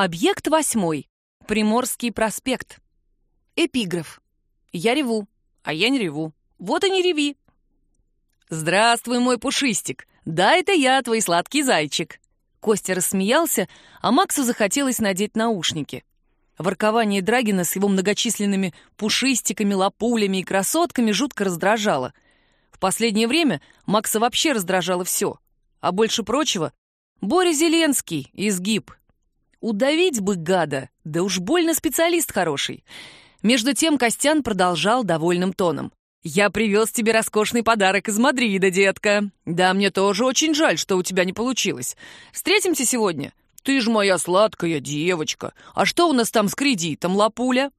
Объект восьмой. Приморский проспект. Эпиграф. Я реву, а я не реву. Вот и не реви. Здравствуй, мой пушистик. Да, это я, твой сладкий зайчик. Костя рассмеялся, а Максу захотелось надеть наушники. Воркование Драгина с его многочисленными пушистиками, лапулями и красотками жутко раздражало. В последнее время Макса вообще раздражало все. А больше прочего, Боря Зеленский, изгиб, Удавить бы гада, да уж больно специалист хороший. Между тем Костян продолжал довольным тоном. «Я привез тебе роскошный подарок из Мадрида, детка. Да, мне тоже очень жаль, что у тебя не получилось. Встретимся сегодня? Ты ж моя сладкая девочка. А что у нас там с кредитом, лапуля?»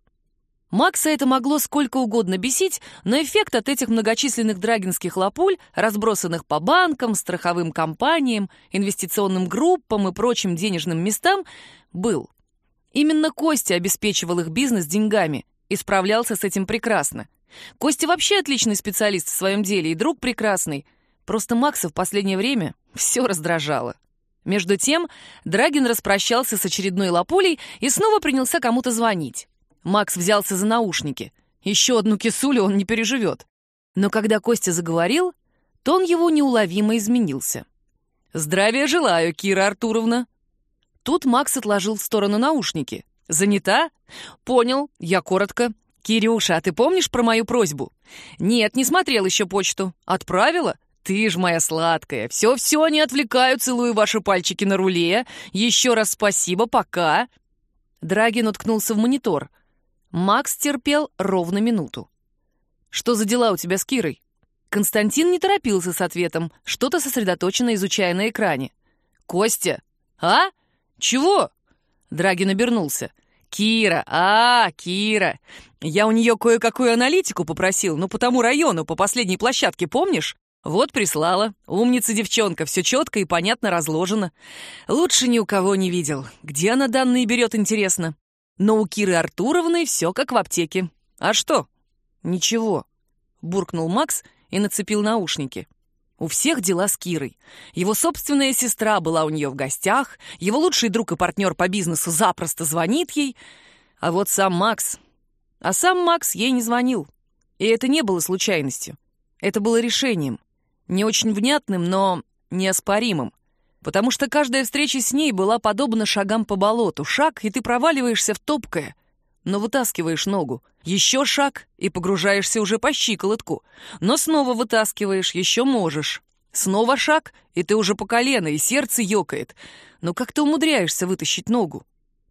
Макса это могло сколько угодно бесить, но эффект от этих многочисленных драгинских лапуль, разбросанных по банкам, страховым компаниям, инвестиционным группам и прочим денежным местам, был. Именно Костя обеспечивал их бизнес деньгами и справлялся с этим прекрасно. Костя вообще отличный специалист в своем деле и друг прекрасный. Просто Макса в последнее время все раздражало. Между тем, Драгин распрощался с очередной лапулей и снова принялся кому-то звонить. Макс взялся за наушники. Еще одну кисулю он не переживет. Но когда Костя заговорил, тон его неуловимо изменился. «Здравия желаю, Кира Артуровна!» Тут Макс отложил в сторону наушники. «Занята?» «Понял, я коротко. Кирюша, а ты помнишь про мою просьбу?» «Нет, не смотрел еще почту. Отправила?» «Ты ж моя сладкая. Все-все, не отвлекаю, целую ваши пальчики на руле. Еще раз спасибо, пока». Драгин уткнулся в монитор. Макс терпел ровно минуту. «Что за дела у тебя с Кирой?» Константин не торопился с ответом, что-то сосредоточенно изучая на экране. «Костя? А? Чего?» Драгин обернулся. «Кира! А, Кира! Я у нее кое-какую аналитику попросил, ну, по тому району, по последней площадке, помнишь? Вот прислала. Умница девчонка, все четко и понятно разложено. Лучше ни у кого не видел. Где она данные берет, интересно? Но у Киры Артуровны все как в аптеке. А что? Ничего. Буркнул Макс и нацепил наушники. У всех дела с Кирой. Его собственная сестра была у нее в гостях, его лучший друг и партнер по бизнесу запросто звонит ей, а вот сам Макс... А сам Макс ей не звонил. И это не было случайностью. Это было решением. Не очень внятным, но неоспоримым потому что каждая встреча с ней была подобна шагам по болоту. Шаг, и ты проваливаешься в топкое, но вытаскиваешь ногу. Еще шаг, и погружаешься уже по щиколотку. Но снова вытаскиваешь, еще можешь. Снова шаг, и ты уже по колено, и сердце ёкает. Но как ты умудряешься вытащить ногу?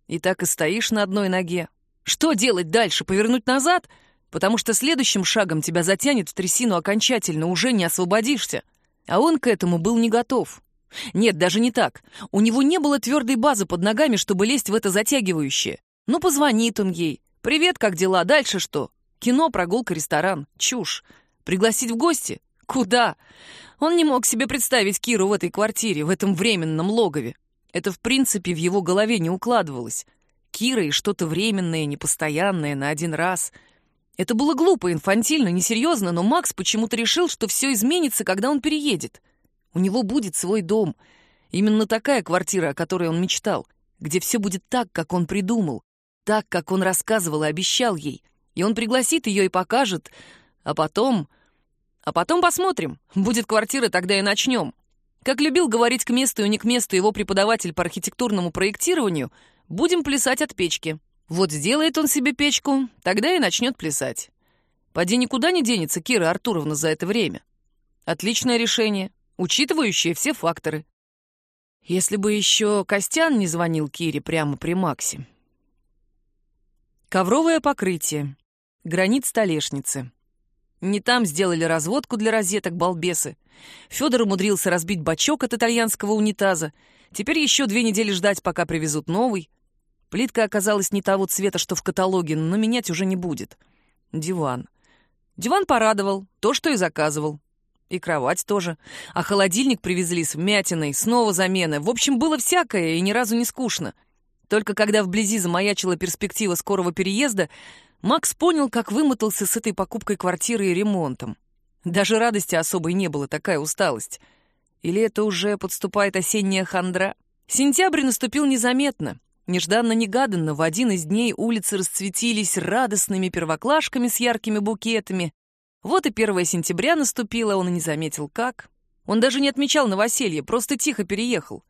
И так и стоишь на одной ноге. Что делать дальше? Повернуть назад? Потому что следующим шагом тебя затянет в трясину окончательно, уже не освободишься. А он к этому был не готов. Нет, даже не так. У него не было твердой базы под ногами, чтобы лезть в это затягивающее. Ну, позвонит он ей. «Привет, как дела? Дальше что?» Кино, прогулка, ресторан. Чушь. Пригласить в гости? Куда? Он не мог себе представить Киру в этой квартире, в этом временном логове. Это, в принципе, в его голове не укладывалось. Кира и что-то временное, непостоянное, на один раз. Это было глупо, инфантильно, несерьезно, но Макс почему-то решил, что все изменится, когда он переедет. У него будет свой дом. Именно такая квартира, о которой он мечтал, где все будет так, как он придумал, так, как он рассказывал и обещал ей. И он пригласит ее и покажет, а потом... А потом посмотрим. Будет квартира, тогда и начнем. Как любил говорить к месту и не к месту его преподаватель по архитектурному проектированию, будем плясать от печки. Вот сделает он себе печку, тогда и начнет плясать. Поди никуда не денется Кира Артуровна за это время. Отличное решение учитывающее все факторы. Если бы еще Костян не звонил Кире прямо при Максе. Ковровое покрытие. Гранит столешницы. Не там сделали разводку для розеток балбесы. Федор умудрился разбить бачок от итальянского унитаза. Теперь еще две недели ждать, пока привезут новый. Плитка оказалась не того цвета, что в каталоге, но менять уже не будет. Диван. Диван порадовал, то, что и заказывал. И кровать тоже. А холодильник привезли с вмятиной, снова замена. В общем, было всякое и ни разу не скучно. Только когда вблизи замаячила перспектива скорого переезда, Макс понял, как вымотался с этой покупкой квартиры и ремонтом. Даже радости особой не было, такая усталость. Или это уже подступает осенняя хандра? Сентябрь наступил незаметно. Нежданно-негаданно в один из дней улицы расцветились радостными первоклашками с яркими букетами. Вот и 1 сентября наступило, он и не заметил как. Он даже не отмечал новоселье, просто тихо переехал.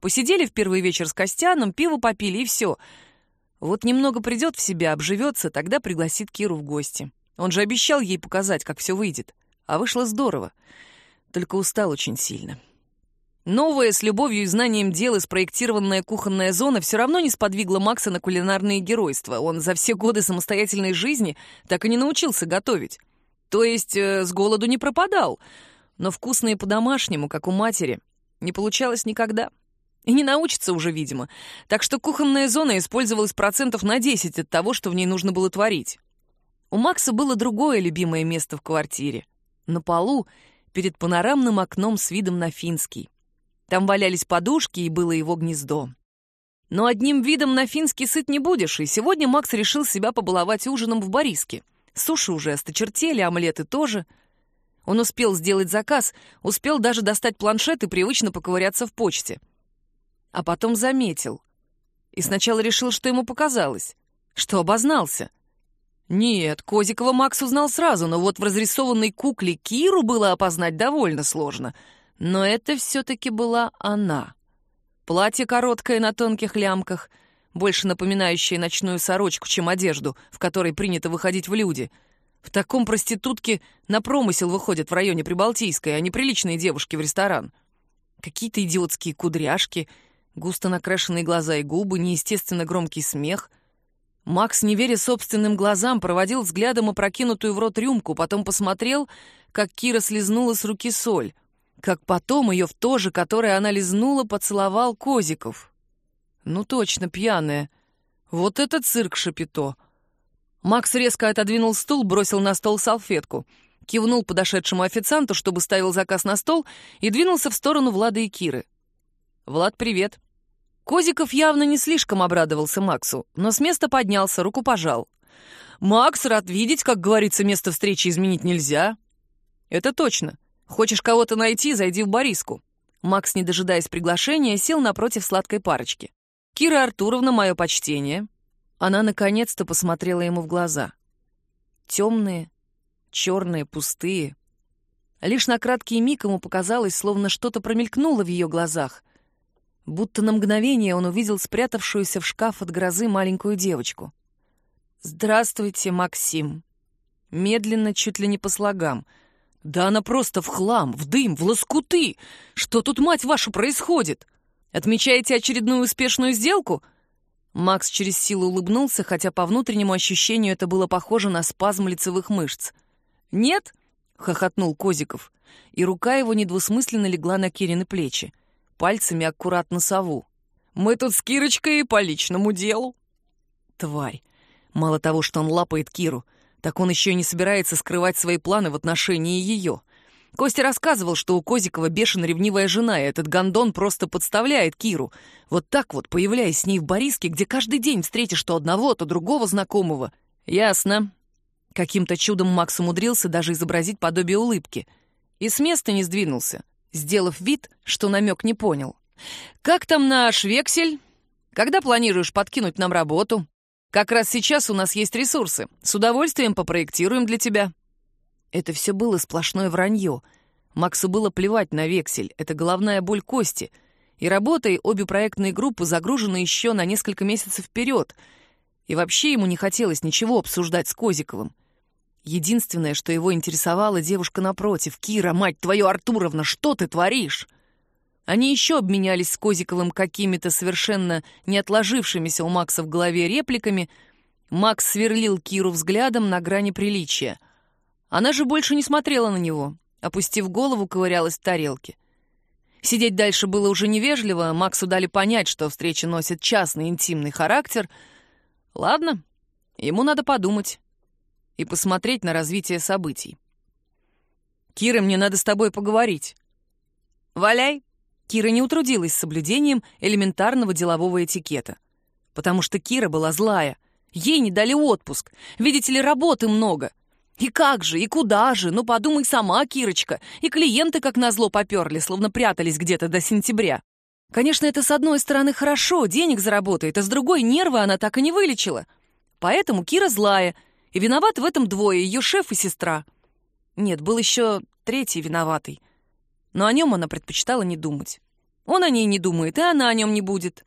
Посидели в первый вечер с Костяном, пиво попили и все. Вот немного придет в себя, обживется, тогда пригласит Киру в гости. Он же обещал ей показать, как все выйдет. А вышло здорово. Только устал очень сильно. Новая, с любовью и знанием дела спроектированная кухонная зона все равно не сподвигла Макса на кулинарные геройства. Он за все годы самостоятельной жизни так и не научился готовить. То есть э, с голоду не пропадал. Но вкусные по-домашнему, как у матери, не получалось никогда. И не научится уже, видимо. Так что кухонная зона использовалась процентов на 10 от того, что в ней нужно было творить. У Макса было другое любимое место в квартире. На полу, перед панорамным окном с видом на Финский. Там валялись подушки, и было его гнездо. Но одним видом на финский сыт не будешь, и сегодня Макс решил себя побаловать ужином в Бориске. Суши уже осточертели, омлеты тоже. Он успел сделать заказ, успел даже достать планшет и привычно поковыряться в почте. А потом заметил. И сначала решил, что ему показалось, что обознался. Нет, Козикова Макс узнал сразу, но вот в разрисованной кукле Киру было опознать довольно сложно — но это все-таки была она. Платье короткое на тонких лямках, больше напоминающее ночную сорочку, чем одежду, в которой принято выходить в люди. В таком проститутке на промысел выходят в районе Прибалтийской, а не приличные девушки в ресторан. Какие-то идиотские кудряшки, густо накрашенные глаза и губы, неестественно громкий смех. Макс, не веря собственным глазам, проводил взглядом опрокинутую в рот рюмку, потом посмотрел, как Кира слезнула с руки соль как потом ее в то же, которое она лизнула, поцеловал Козиков. Ну точно, пьяная. Вот это цирк Шапито. Макс резко отодвинул стул, бросил на стол салфетку, кивнул подошедшему официанту, чтобы ставил заказ на стол, и двинулся в сторону Влада и Киры. «Влад, привет». Козиков явно не слишком обрадовался Максу, но с места поднялся, руку пожал. «Макс, рад видеть, как говорится, место встречи изменить нельзя». «Это точно. Хочешь кого-то найти, зайди в Бориску». Макс, не дожидаясь приглашения, сел напротив сладкой парочки. «Кира Артуровна, мое почтение». Она наконец-то посмотрела ему в глаза. Темные, черные, пустые. Лишь на краткий миг ему показалось, словно что-то промелькнуло в ее глазах. Будто на мгновение он увидел спрятавшуюся в шкаф от грозы маленькую девочку. «Здравствуйте, Максим». Медленно, чуть ли не по слогам — да она просто в хлам, в дым, в лоскуты. Что тут, мать ваша, происходит? Отмечаете очередную успешную сделку? Макс через силу улыбнулся, хотя по внутреннему ощущению это было похоже на спазм лицевых мышц. «Нет?» — хохотнул Козиков, и рука его недвусмысленно легла на Кирины плечи, пальцами аккуратно сову. «Мы тут с Кирочкой по личному делу». Тварь. Мало того, что он лапает Киру, так он еще и не собирается скрывать свои планы в отношении ее. Костя рассказывал, что у Козикова бешено ревнивая жена, и этот гондон просто подставляет Киру. Вот так вот, появляясь с ней в Бориске, где каждый день встретишь то одного, то другого знакомого. Ясно. Каким-то чудом Макс умудрился даже изобразить подобие улыбки. И с места не сдвинулся, сделав вид, что намек не понял. «Как там наш вексель? Когда планируешь подкинуть нам работу?» Как раз сейчас у нас есть ресурсы. С удовольствием попроектируем для тебя». Это все было сплошное вранье. Максу было плевать на вексель, это головная боль Кости. И работой обе проектные группы загружены еще на несколько месяцев вперед. И вообще ему не хотелось ничего обсуждать с Козиковым. Единственное, что его интересовало, девушка напротив. «Кира, мать твою, Артуровна, что ты творишь?» Они еще обменялись с Козиковым какими-то совершенно не отложившимися у Макса в голове репликами. Макс сверлил Киру взглядом на грани приличия. Она же больше не смотрела на него, опустив голову, ковырялась в тарелке. Сидеть дальше было уже невежливо, Максу дали понять, что встреча носит частный интимный характер. Ладно, ему надо подумать и посмотреть на развитие событий. «Кира, мне надо с тобой поговорить». «Валяй», Кира не утрудилась с соблюдением элементарного делового этикета. Потому что Кира была злая. Ей не дали отпуск. Видите ли, работы много. И как же, и куда же? Ну, подумай сама, Кирочка. И клиенты, как назло, поперли, словно прятались где-то до сентября. Конечно, это с одной стороны хорошо, денег заработает, а с другой нервы она так и не вылечила. Поэтому Кира злая, и виноват в этом двое, ее шеф и сестра. Нет, был еще третий виноватый. Но о нем она предпочитала не думать. Он о ней не думает, и она о нем не будет.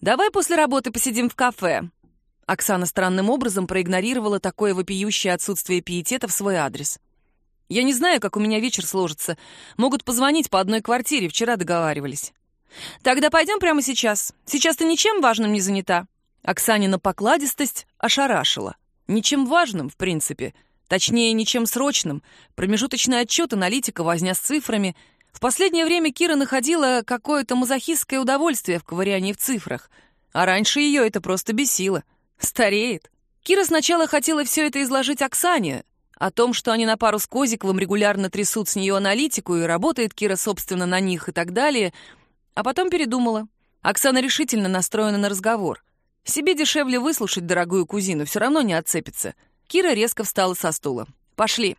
«Давай после работы посидим в кафе». Оксана странным образом проигнорировала такое вопиющее отсутствие пиетета в свой адрес. «Я не знаю, как у меня вечер сложится. Могут позвонить по одной квартире, вчера договаривались». «Тогда пойдем прямо сейчас. Сейчас ты ничем важным не занята». Оксанина покладистость ошарашила. Ничем важным, в принципе. Точнее, ничем срочным. Промежуточный отчет, аналитика, возня с цифрами. В последнее время Кира находила какое-то мазохистское удовольствие в ковырянии в цифрах. А раньше ее это просто бесило. Стареет. Кира сначала хотела все это изложить Оксане, о том, что они на пару с Козиковым регулярно трясут с нее аналитику, и работает Кира, собственно, на них и так далее — а потом передумала. Оксана решительно настроена на разговор. Себе дешевле выслушать дорогую кузину, все равно не отцепится. Кира резко встала со стула. «Пошли».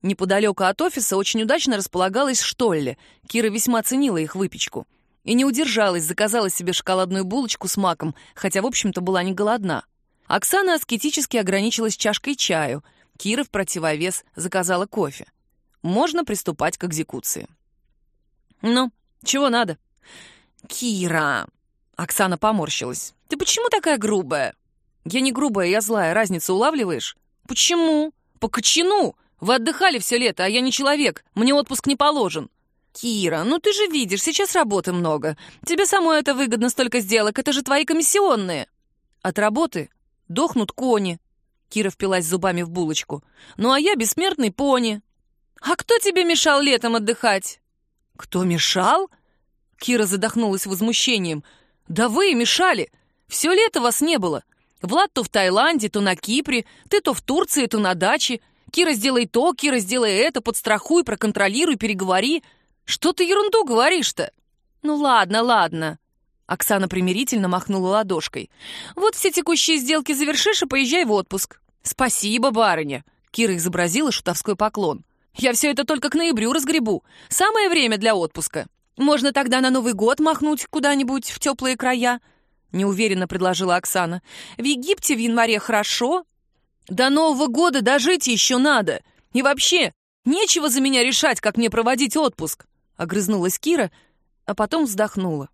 Неподалеку от офиса очень удачно располагалась Штолле. Кира весьма ценила их выпечку. И не удержалась, заказала себе шоколадную булочку с маком, хотя, в общем-то, была не голодна. Оксана аскетически ограничилась чашкой чаю. Кира в противовес заказала кофе. Можно приступать к экзекуции. «Ну, чего надо?» «Кира!» Оксана поморщилась. «Ты почему такая грубая?» «Я не грубая, я злая. Разницу улавливаешь?» «Почему?» «По кочану! Вы отдыхали все лето, а я не человек. Мне отпуск не положен». «Кира, ну ты же видишь, сейчас работы много. Тебе самой это выгодно, столько сделок. Это же твои комиссионные». «От работы дохнут кони». Кира впилась зубами в булочку. «Ну а я бессмертный пони». «А кто тебе мешал летом отдыхать?» «Кто мешал?» Кира задохнулась возмущением. «Да вы мешали! Все лето вас не было. Влад то в Таиланде, то на Кипре, ты то в Турции, то на даче. Кира, сделай то, Кира, сделай это, подстрахуй, проконтролируй, переговори. Что ты ерунду говоришь-то?» «Ну ладно, ладно». Оксана примирительно махнула ладошкой. «Вот все текущие сделки завершишь и поезжай в отпуск». «Спасибо, барыня!» Кира изобразила шутовской поклон. «Я все это только к ноябрю разгребу. Самое время для отпуска». Можно тогда на Новый год махнуть куда-нибудь в теплые края?» — неуверенно предложила Оксана. «В Египте в январе хорошо. До Нового года дожить еще надо. И вообще, нечего за меня решать, как мне проводить отпуск!» — огрызнулась Кира, а потом вздохнула.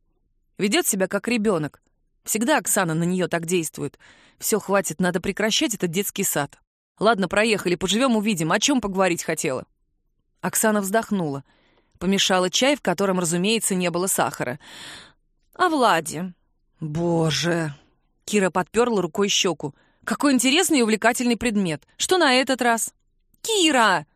Ведет себя как ребенок. Всегда Оксана на нее так действует. Все, хватит, надо прекращать этот детский сад. Ладно, проехали, поживем, увидим. О чем поговорить хотела?» Оксана вздохнула. — Помешала чай, в котором, разумеется, не было сахара. «А Владе?» «Боже!» Кира подперла рукой щеку. «Какой интересный и увлекательный предмет! Что на этот раз?» «Кира!»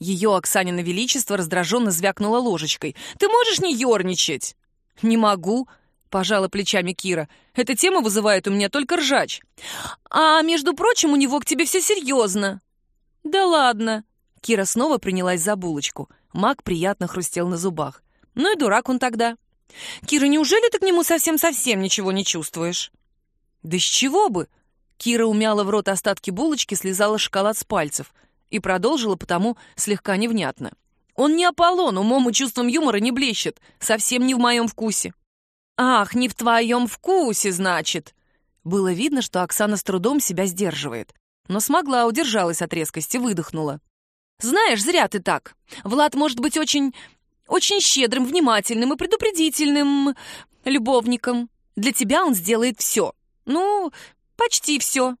Ее Оксанина Величество раздраженно звякнула ложечкой. «Ты можешь не ерничать?» «Не могу», — пожала плечами Кира. «Эта тема вызывает у меня только ржач». «А, между прочим, у него к тебе все серьезно». «Да ладно». Кира снова принялась за булочку. Мак приятно хрустел на зубах. «Ну и дурак он тогда». «Кира, неужели ты к нему совсем-совсем ничего не чувствуешь?» «Да с чего бы?» Кира умяла в рот остатки булочки, слезала шоколад с пальцев и продолжила потому слегка невнятно. «Он не Аполлон, умом и чувством юмора не блещет, совсем не в моем вкусе». «Ах, не в твоем вкусе, значит!» Было видно, что Оксана с трудом себя сдерживает, но смогла, удержалась от резкости, выдохнула. Знаешь, зря ты так. Влад может быть очень... очень щедрым, внимательным и предупредительным любовником. Для тебя он сделает все. Ну, почти все.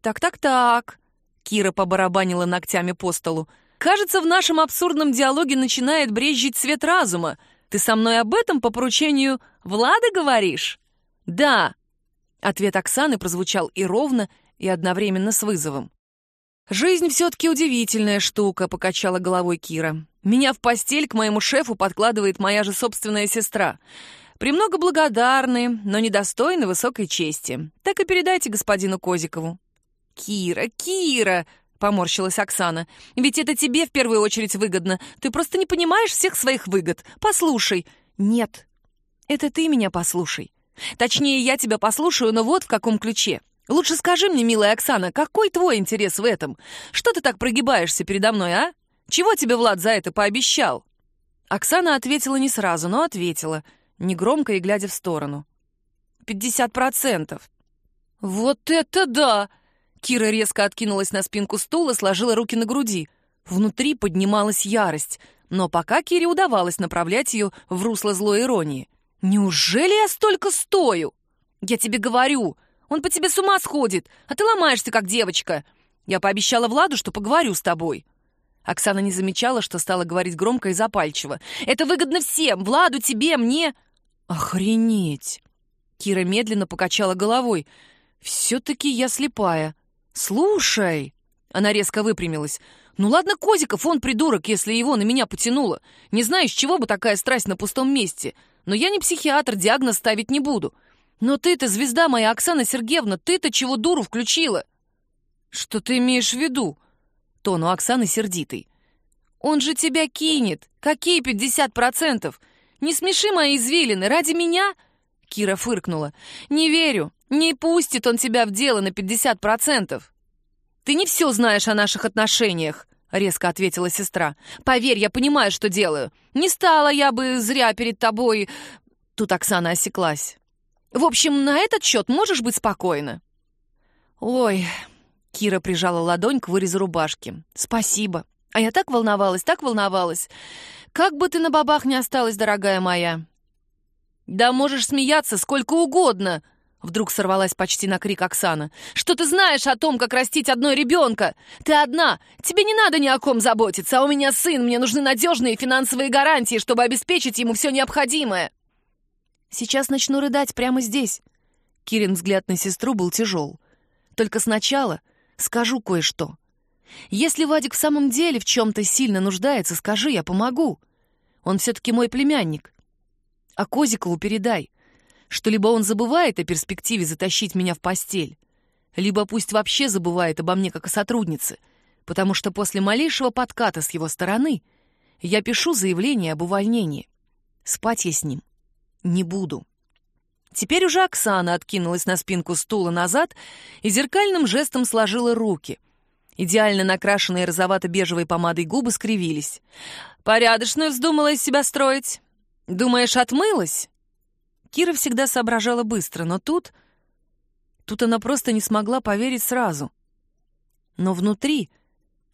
Так-так-так. Кира побарабанила ногтями по столу. Кажется, в нашем абсурдном диалоге начинает брезжить свет разума. Ты со мной об этом по поручению Влада говоришь? Да. Ответ Оксаны прозвучал и ровно, и одновременно с вызовом. «Жизнь все-таки удивительная штука», — покачала головой Кира. «Меня в постель к моему шефу подкладывает моя же собственная сестра. Премного благодарны, но недостойны высокой чести. Так и передайте господину Козикову». «Кира, Кира!» — поморщилась Оксана. «Ведь это тебе в первую очередь выгодно. Ты просто не понимаешь всех своих выгод. Послушай». «Нет, это ты меня послушай. Точнее, я тебя послушаю, но вот в каком ключе. Лучше скажи мне, милая Оксана, какой твой интерес в этом? Что ты так прогибаешься передо мной, а? Чего тебе Влад за это пообещал?» Оксана ответила не сразу, но ответила. негромко и глядя в сторону. «Пятьдесят процентов!» «Вот это да!» Кира резко откинулась на спинку стула, сложила руки на груди. Внутри поднималась ярость, но пока Кире удавалось направлять ее в русло злой иронии. «Неужели я столько стою?» «Я тебе говорю, он по тебе с ума сходит, а ты ломаешься, как девочка. Я пообещала Владу, что поговорю с тобой». Оксана не замечала, что стала говорить громко и запальчиво. «Это выгодно всем! Владу, тебе, мне!» «Охренеть!» Кира медленно покачала головой. «Все-таки я слепая. Слушай!» Она резко выпрямилась. «Ну ладно, Козиков, он придурок, если его на меня потянуло. Не знаю, с чего бы такая страсть на пустом месте. Но я не психиатр, диагноз ставить не буду. Но ты-то звезда моя, Оксана Сергеевна, ты-то чего дуру включила?» «Что ты имеешь в виду?» Тон у Оксаны сердитый. «Он же тебя кинет! Какие пятьдесят процентов? Не смеши мои извилины, ради меня?» Кира фыркнула. «Не верю. Не пустит он тебя в дело на пятьдесят процентов». «Ты не все знаешь о наших отношениях», — резко ответила сестра. «Поверь, я понимаю, что делаю. Не стала я бы зря перед тобой...» Тут Оксана осеклась. «В общем, на этот счет можешь быть спокойна». «Ой...» — Кира прижала ладонь к вырезу рубашки. «Спасибо. А я так волновалась, так волновалась. Как бы ты на бабах не осталась, дорогая моя». «Да можешь смеяться сколько угодно!» Вдруг сорвалась почти на крик Оксана. «Что ты знаешь о том, как растить одной ребенка? Ты одна, тебе не надо ни о ком заботиться, а у меня сын, мне нужны надежные финансовые гарантии, чтобы обеспечить ему все необходимое». «Сейчас начну рыдать прямо здесь». Кирин взгляд на сестру был тяжел. «Только сначала скажу кое-что. Если Вадик в самом деле в чем-то сильно нуждается, скажи, я помогу. Он все-таки мой племянник. А Козикову передай, что либо он забывает о перспективе затащить меня в постель, либо пусть вообще забывает обо мне как о сотруднице, потому что после малейшего подката с его стороны я пишу заявление об увольнении. Спать я с ним не буду. Теперь уже Оксана откинулась на спинку стула назад и зеркальным жестом сложила руки. Идеально накрашенные розовато-бежевой помадой губы скривились. «Порядочную вздумала из себя строить? Думаешь, отмылась?» Кира всегда соображала быстро, но тут... Тут она просто не смогла поверить сразу. Но внутри,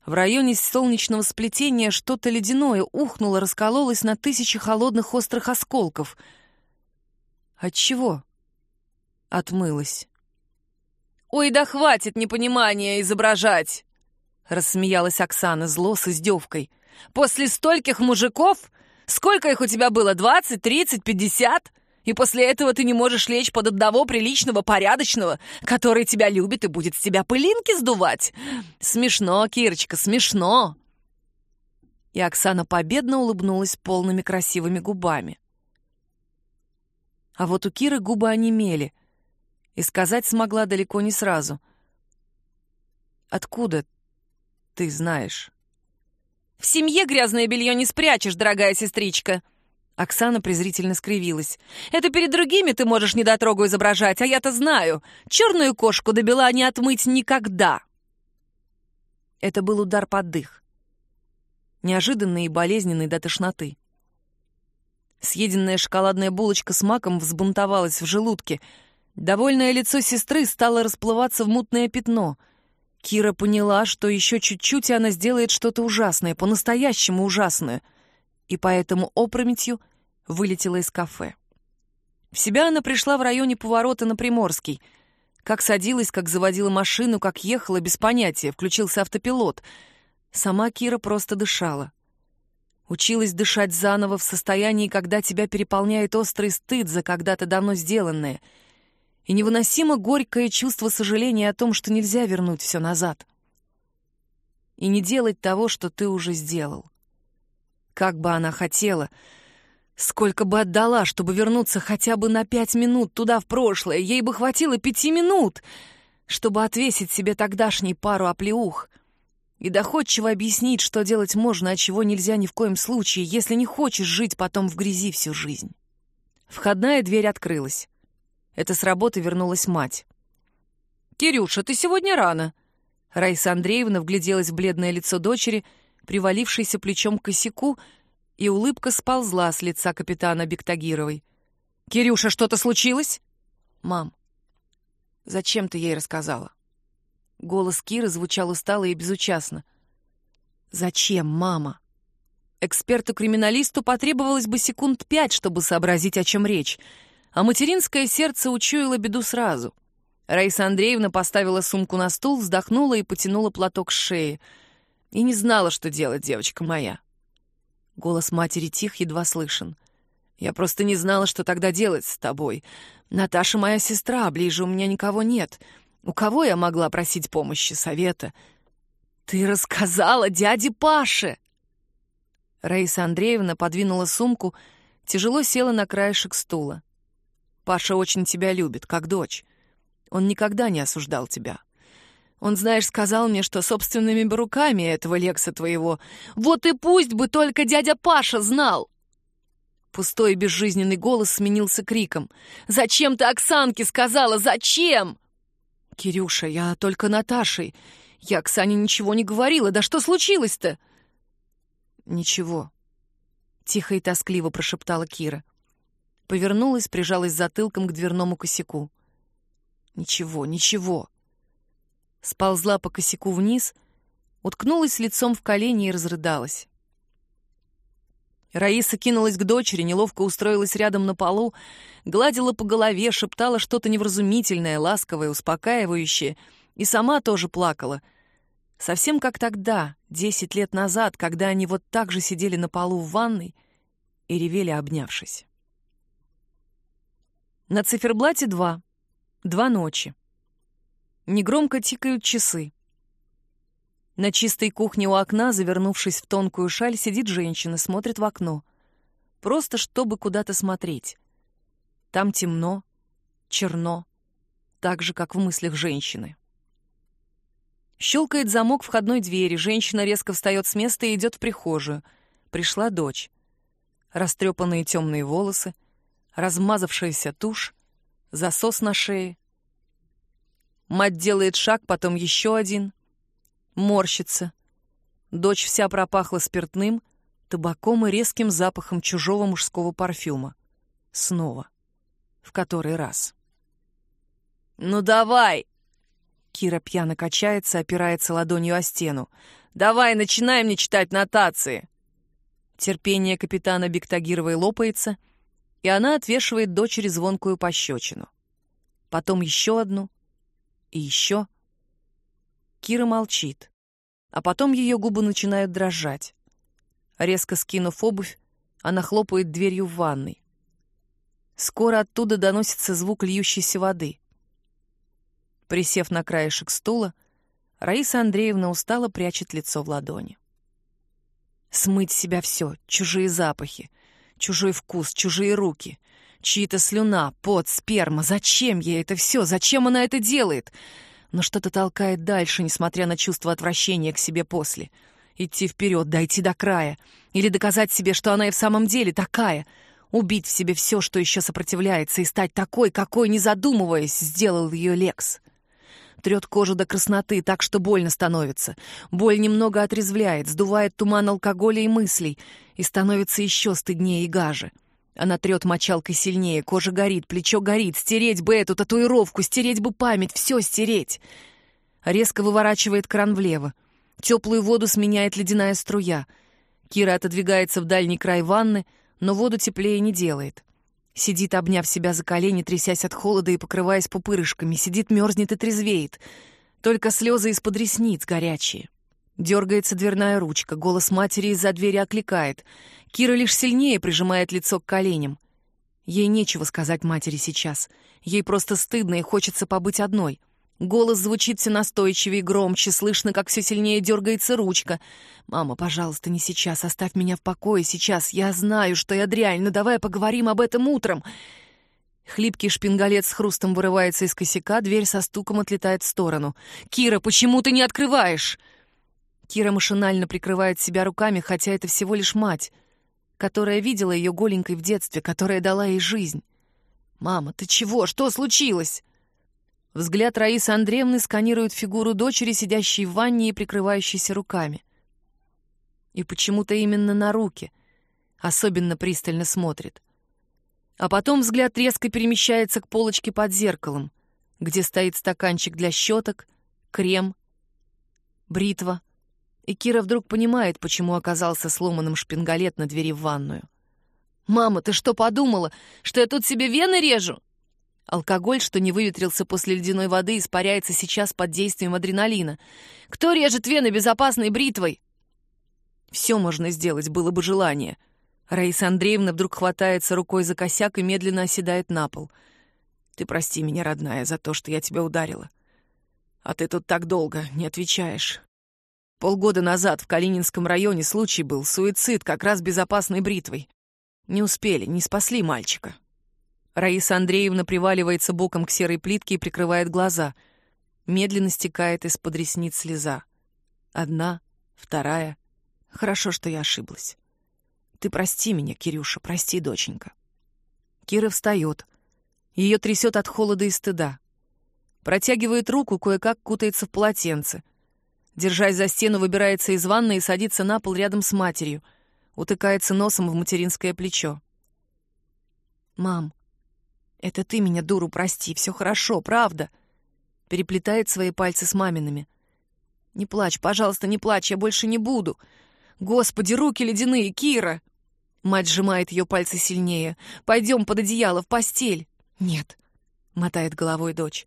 в районе солнечного сплетения, что-то ледяное ухнуло, раскололось на тысячи холодных острых осколков. От чего? Отмылась. «Ой, да хватит непонимания изображать!» Рассмеялась Оксана зло с издевкой. «После стольких мужиков? Сколько их у тебя было? Двадцать, тридцать, пятьдесят? И после этого ты не можешь лечь под одного приличного, порядочного, который тебя любит и будет с тебя пылинки сдувать. Смешно, Кирочка, смешно. И Оксана победно улыбнулась полными красивыми губами. А вот у Киры губы онемели, и сказать смогла далеко не сразу. «Откуда ты знаешь?» «В семье грязное белье не спрячешь, дорогая сестричка», Оксана презрительно скривилась. «Это перед другими ты можешь недотрогу изображать, а я-то знаю. Черную кошку до бела не отмыть никогда!» Это был удар под дых. Неожиданный и болезненный до тошноты. Съеденная шоколадная булочка с маком взбунтовалась в желудке. Довольное лицо сестры стало расплываться в мутное пятно. Кира поняла, что еще чуть-чуть, и она сделает что-то ужасное, по-настоящему ужасное — и поэтому опрометью вылетела из кафе. В себя она пришла в районе поворота на Приморский. Как садилась, как заводила машину, как ехала, без понятия, включился автопилот. Сама Кира просто дышала. Училась дышать заново в состоянии, когда тебя переполняет острый стыд за когда-то давно сделанное и невыносимо горькое чувство сожаления о том, что нельзя вернуть все назад. И не делать того, что ты уже сделал. Как бы она хотела, сколько бы отдала, чтобы вернуться хотя бы на пять минут туда в прошлое, ей бы хватило пяти минут, чтобы отвесить себе тогдашний пару оплеух и доходчиво объяснить, что делать можно, а чего нельзя ни в коем случае, если не хочешь жить потом в грязи всю жизнь. Входная дверь открылась. Это с работы вернулась мать. «Кирюша, ты сегодня рано!» Раиса Андреевна вгляделась в бледное лицо дочери — привалившийся плечом к косяку, и улыбка сползла с лица капитана Бектагировой. «Кирюша, что-то случилось?» «Мам, зачем ты ей рассказала?» Голос Киры звучал устало и безучастно. «Зачем, мама?» Эксперту-криминалисту потребовалось бы секунд пять, чтобы сообразить, о чем речь, а материнское сердце учуяло беду сразу. Раиса Андреевна поставила сумку на стул, вздохнула и потянула платок с шеи. И не знала, что делать, девочка моя. Голос матери тих, едва слышен. «Я просто не знала, что тогда делать с тобой. Наташа моя сестра, ближе у меня никого нет. У кого я могла просить помощи, совета?» «Ты рассказала дяде Паше!» Раиса Андреевна подвинула сумку, тяжело села на краешек стула. «Паша очень тебя любит, как дочь. Он никогда не осуждал тебя. Он, знаешь, сказал мне, что собственными бы руками этого Лекса твоего... Вот и пусть бы только дядя Паша знал!» Пустой безжизненный голос сменился криком. «Зачем ты Оксанке сказала? Зачем?» «Кирюша, я только Наташей. Я Оксане ничего не говорила. Да что случилось-то?» «Ничего», — тихо и тоскливо прошептала Кира. Повернулась, прижалась затылком к дверному косяку. «Ничего, ничего». Сползла по косяку вниз, уткнулась лицом в колени и разрыдалась. Раиса кинулась к дочери, неловко устроилась рядом на полу, гладила по голове, шептала что-то невразумительное, ласковое, успокаивающее, и сама тоже плакала. Совсем как тогда, десять лет назад, когда они вот так же сидели на полу в ванной и ревели, обнявшись. На циферблате два. Два ночи. Негромко тикают часы. На чистой кухне у окна, завернувшись в тонкую шаль, сидит женщина, смотрит в окно. Просто чтобы куда-то смотреть. Там темно, черно, так же, как в мыслях женщины. Щелкает замок входной двери, женщина резко встает с места и идет в прихожую. Пришла дочь. Растрепанные темные волосы, размазавшаяся тушь, засос на шее, Мать делает шаг, потом еще один. Морщится. Дочь вся пропахла спиртным, табаком и резким запахом чужого мужского парфюма. Снова. В который раз. «Ну давай!» Кира пьяно качается, опирается ладонью о стену. «Давай, начинай мне читать нотации!» Терпение капитана Бектагировой лопается, и она отвешивает дочери звонкую пощечину. Потом еще одну — и еще. Кира молчит, а потом ее губы начинают дрожать. Резко скинув обувь, она хлопает дверью в ванной. Скоро оттуда доносится звук льющейся воды. Присев на краешек стула, Раиса Андреевна устало прячет лицо в ладони. Смыть себя все, чужие запахи, чужой вкус, чужие руки — Чьи-то слюна, пот, сперма. Зачем ей это все? Зачем она это делает? Но что-то толкает дальше, несмотря на чувство отвращения к себе после. Идти вперед, дойти до края. Или доказать себе, что она и в самом деле такая. Убить в себе все, что еще сопротивляется, и стать такой, какой, не задумываясь, сделал ее Лекс. Трет кожу до красноты, так что больно становится. Боль немного отрезвляет, сдувает туман алкоголя и мыслей, и становится еще стыднее и гаже. Она трет мочалкой сильнее, кожа горит, плечо горит. Стереть бы эту татуировку, стереть бы память, все стереть. Резко выворачивает кран влево. Теплую воду сменяет ледяная струя. Кира отодвигается в дальний край ванны, но воду теплее не делает. Сидит, обняв себя за колени, трясясь от холода и покрываясь пупырышками. Сидит, мерзнет и трезвеет. Только слезы из-под ресниц горячие. Дергается дверная ручка, голос матери из-за двери окликает. Кира лишь сильнее прижимает лицо к коленям. Ей нечего сказать матери сейчас. Ей просто стыдно и хочется побыть одной. Голос звучит все настойчивее и громче, слышно, как все сильнее дергается ручка. «Мама, пожалуйста, не сейчас, оставь меня в покое сейчас. Я знаю, что я дрянь, но давай поговорим об этом утром». Хлипкий шпингалет с хрустом вырывается из косяка, дверь со стуком отлетает в сторону. «Кира, почему ты не открываешь?» Кира машинально прикрывает себя руками, хотя это всего лишь мать, которая видела ее голенькой в детстве, которая дала ей жизнь. «Мама, ты чего? Что случилось?» Взгляд Раисы Андреевны сканирует фигуру дочери, сидящей в ванне и прикрывающейся руками. И почему-то именно на руки особенно пристально смотрит. А потом взгляд резко перемещается к полочке под зеркалом, где стоит стаканчик для щеток, крем, бритва. И Кира вдруг понимает, почему оказался сломанным шпингалет на двери в ванную. «Мама, ты что подумала, что я тут себе вены режу?» Алкоголь, что не выветрился после ледяной воды, испаряется сейчас под действием адреналина. «Кто режет вены безопасной бритвой?» Все можно сделать, было бы желание. Раиса Андреевна вдруг хватается рукой за косяк и медленно оседает на пол. «Ты прости меня, родная, за то, что я тебя ударила. А ты тут так долго не отвечаешь. Полгода назад в Калининском районе случай был, суицид, как раз безопасной бритвой. Не успели, не спасли мальчика». Раиса Андреевна приваливается боком к серой плитке и прикрывает глаза. Медленно стекает из-под ресниц слеза. Одна, вторая. Хорошо, что я ошиблась. Ты прости меня, Кирюша, прости, доченька. Кира встает. Ее трясет от холода и стыда. Протягивает руку, кое-как кутается в полотенце. Держась за стену, выбирается из ванны и садится на пол рядом с матерью. Утыкается носом в материнское плечо. «Мам, это ты меня, дуру, прости, все хорошо, правда?» Переплетает свои пальцы с мамиными. «Не плачь, пожалуйста, не плачь, я больше не буду. Господи, руки ледяные, Кира!» Мать сжимает ее пальцы сильнее. «Пойдем под одеяло, в постель!» «Нет», — мотает головой дочь.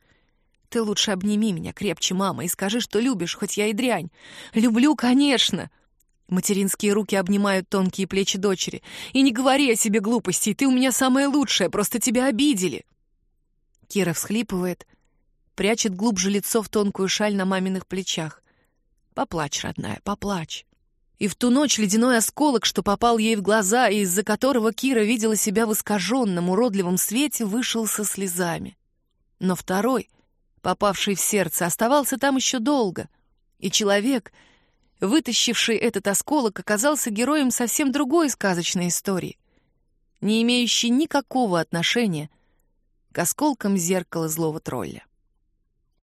«Ты лучше обними меня крепче, мама, и скажи, что любишь, хоть я и дрянь». «Люблю, конечно!» Материнские руки обнимают тонкие плечи дочери. «И не говори о себе глупостей, ты у меня самая лучшая, просто тебя обидели!» Кира всхлипывает, прячет глубже лицо в тонкую шаль на маминых плечах. «Поплачь, родная, поплачь!» И в ту ночь ледяной осколок, что попал ей в глаза, и из-за которого Кира видела себя в искаженном, уродливом свете, вышел со слезами. Но второй, попавший в сердце, оставался там еще долго. И человек, вытащивший этот осколок, оказался героем совсем другой сказочной истории, не имеющей никакого отношения к осколкам зеркала злого тролля.